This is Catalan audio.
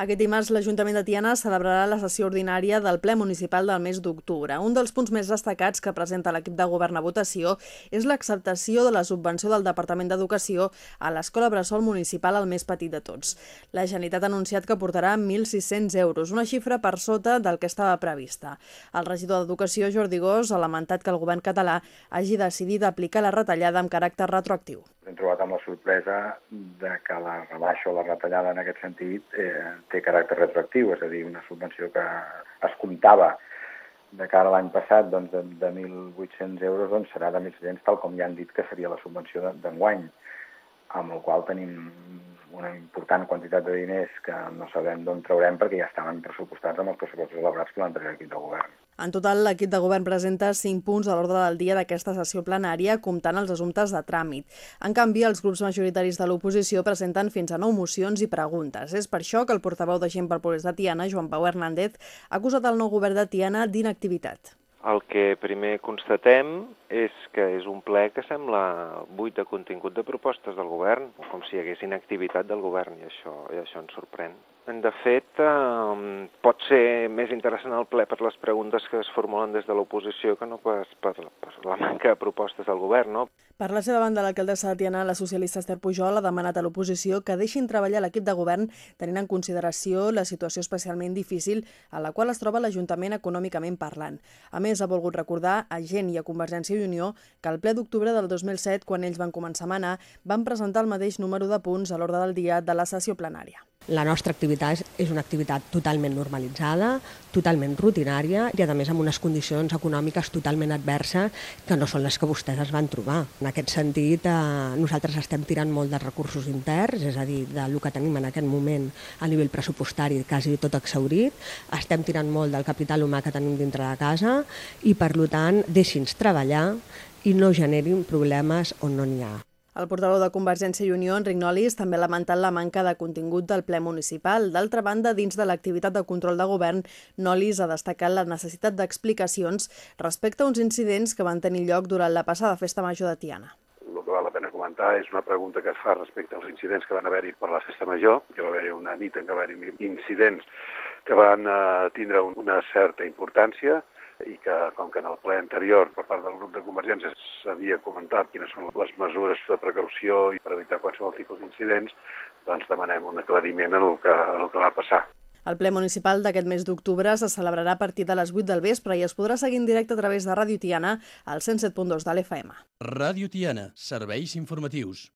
Aquest dimarts l'Ajuntament de Tiana celebrarà la sessió ordinària del ple municipal del mes d'octubre. Un dels punts més destacats que presenta l'equip de govern a votació és l'acceptació de la subvenció del Departament d'Educació a l'Escola Bressol Municipal al més petit de tots. La Generalitat ha anunciat que portarà 1.600 euros, una xifra per sota del que estava prevista. El regidor d'Educació, Jordi Gós, ha lamentat que el govern català hagi decidit aplicar la retallada amb caràcter retroactiu hem trobat amb la sorpresa de que la rebaixa o la retallada en aquest sentit eh, té caràcter retroactiu, és a dir, una subvenció que es comptava de cara a l'any passat doncs, de, de 1.800 euros doncs, serà de 1.600, tal com ja han dit que seria la subvenció d'enguany, amb el qual tenim una important quantitat de diners que no sabem d'on traurem perquè ja estaven pressupostats amb els pressupostos elaborats per l'anterior equip de govern. En total, l'equip de govern presenta 5 punts a l'ordre del dia d'aquesta sessió plenària, comptant els assumptes de tràmit. En canvi, els grups majoritaris de l'oposició presenten fins a 9 mocions i preguntes. És per això que el portaveu de Gent pel Progrés de Tiana, Joan Pau Hernández, ha acusat el nou govern de Tiana d'inactivitat. El que primer constatem és que és un ple que sembla buit de contingut de propostes del govern, com si hi hagués inactivitat del govern, i això, i això ens sorprèn. De fet, eh, pot ser més interessant el ple per les preguntes que es formulen des de l'oposició que no pas per, per la manca de propostes del govern, no? Per la seva banda, l'alcaldessa de Tiana, la socialista Esther Pujol, ha demanat a l'oposició que deixin treballar l'equip de govern tenint en consideració la situació especialment difícil a la qual es troba l'Ajuntament econòmicament parlant. A més, ha volgut recordar a Gent i a Convergència i Unió que al ple d'octubre del 2007, quan ells van començar a manar, van presentar el mateix número de punts a l'ordre del dia de la sessió plenària. La nostra activitat és una activitat totalment normalitzada, totalment rutinària i, a més, amb unes condicions econòmiques totalment adverses que no són les que vostès es van trobar. En aquest sentit, eh, nosaltres estem tirant molt de recursos interns, és a dir, del que tenim en aquest moment a nivell pressupostari quasi tot exaurit, estem tirant molt del capital humà que tenim dintre de casa i, per tant, deixi'ns treballar i no generin problemes on no n'hi ha. El portaveu de Convergència i Unió, Enric Nolis, també ha lamentat la manca de contingut del ple municipal. D'altra banda, dins de l'activitat de control de govern, Nolis ha destacat la necessitat d'explicacions respecte a uns incidents que van tenir lloc durant la passada festa major de Tiana. El que val la pena comentar és una pregunta que es fa respecte als incidents que van haver-hi per la festa major, que va haver-hi una nit en què va haver-hi incidents que van eh, tindre una certa importància, i que, com que en el ple anterior per part del grup de Convergència s'havia comentat quines són les mesures de precaució i per evitar qualsevol tipus d'incidents, doncs demanem un aclariment en el que, en el que va passar. El ple municipal d'aquest mes d'octubre se celebrarà a partir de les 8 del vespre i es podrà seguir en directe a través de Ràdio Tiana al 107.2 de l'FM. Ràdio Tiana, serveis informatius.